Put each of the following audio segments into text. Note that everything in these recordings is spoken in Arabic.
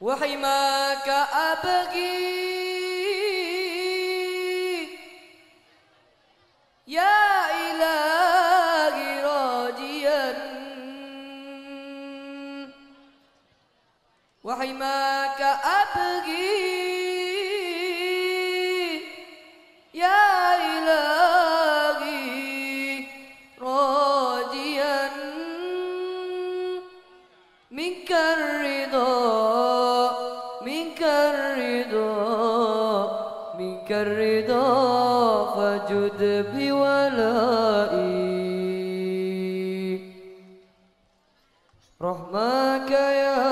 وحماك أبغي يا إلهي راجيا. وحماك أبغي يا إلهي راجيا. منك الرجال رحمك يا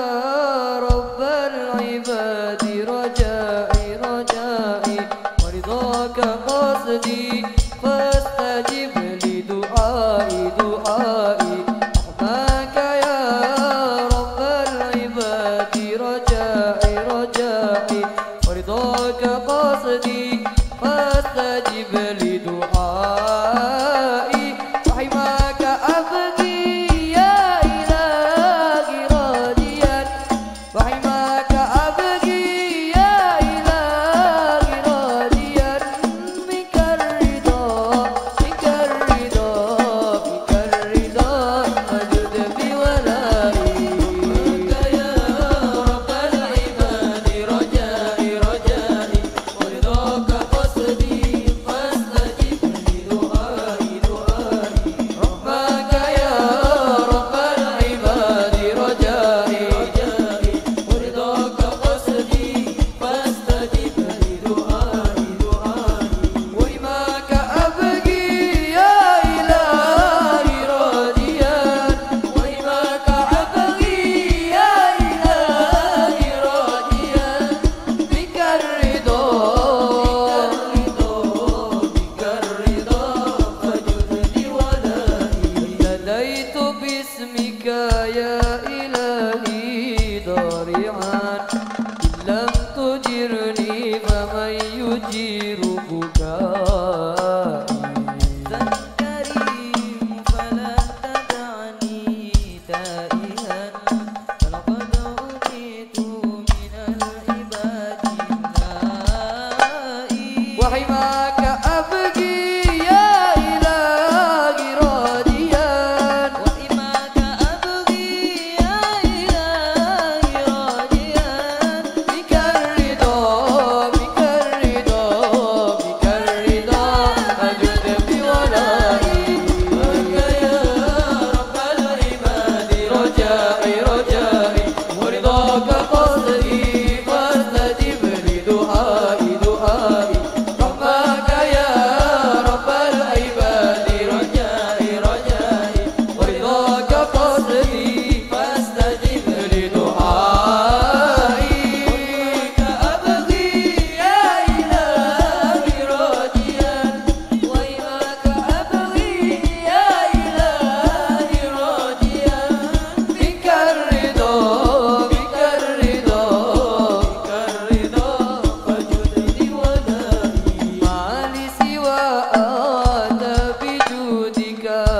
to bismika ya.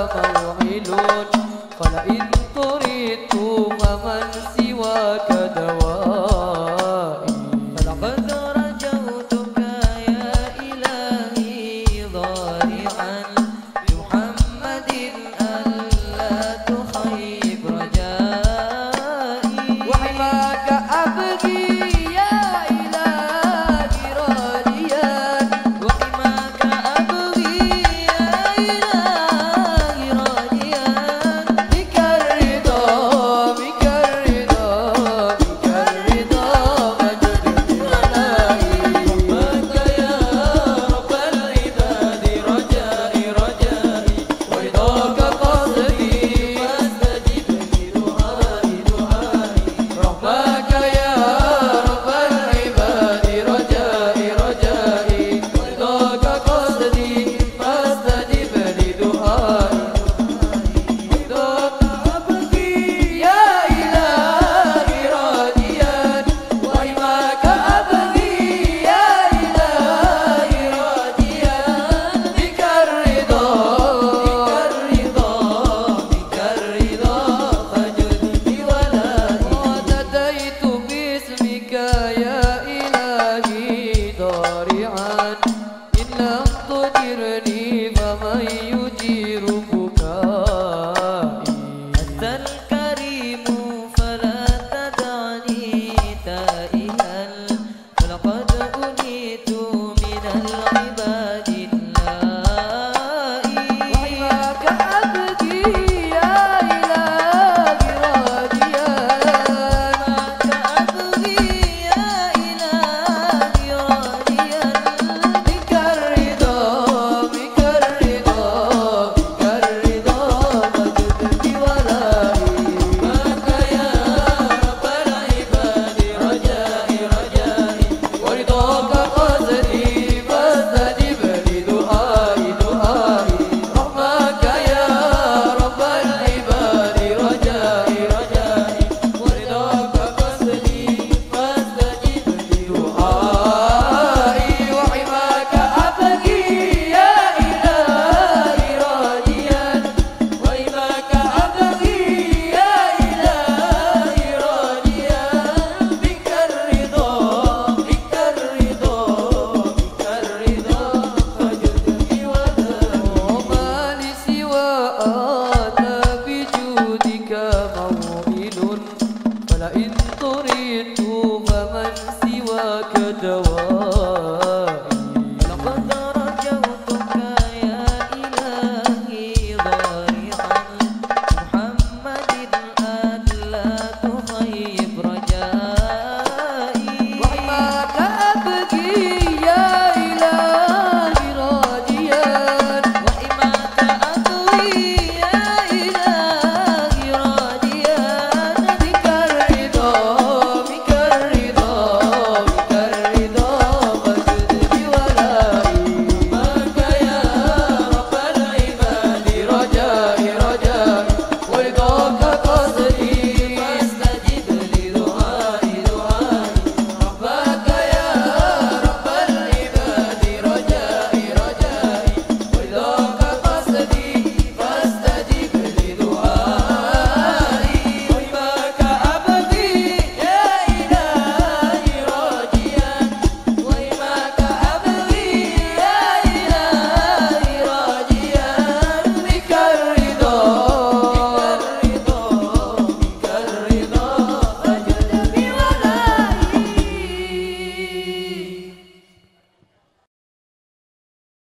فيعلون فلئن